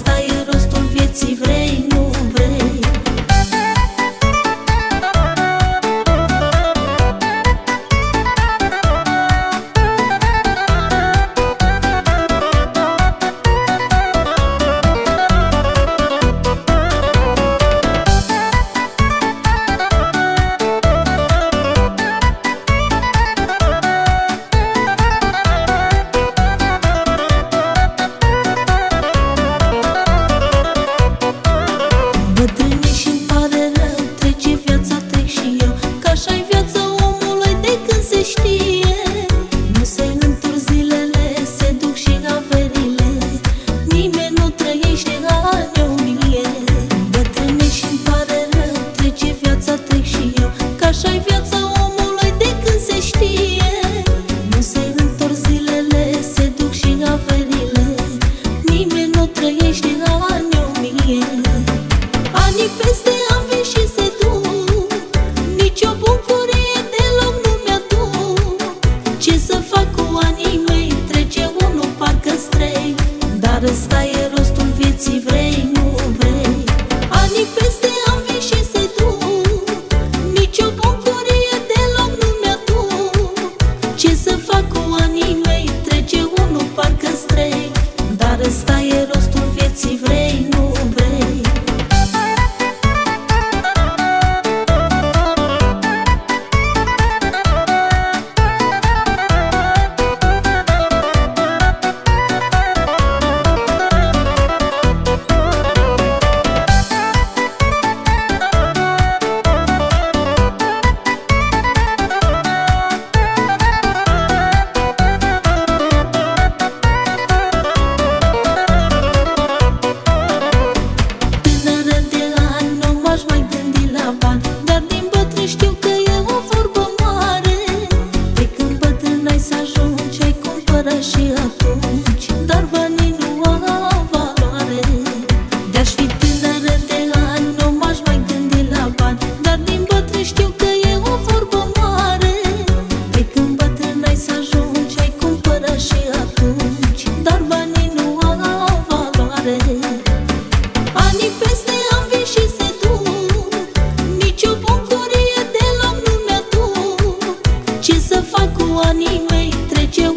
Asta e rostul vieții vrei? trăiește are mie Bătrâne și-mi pare rău, trece și eu. Că așa-i omului de când se știe. Nu se întorc zilele, se duc și averile. Nimeni nu trăiește ani mie Anii peste ave și se Nici o bucurie deloc nu mi-aduc. Ce să fac cu anii mei, trece unul parcă străi. Dar stai inimii trece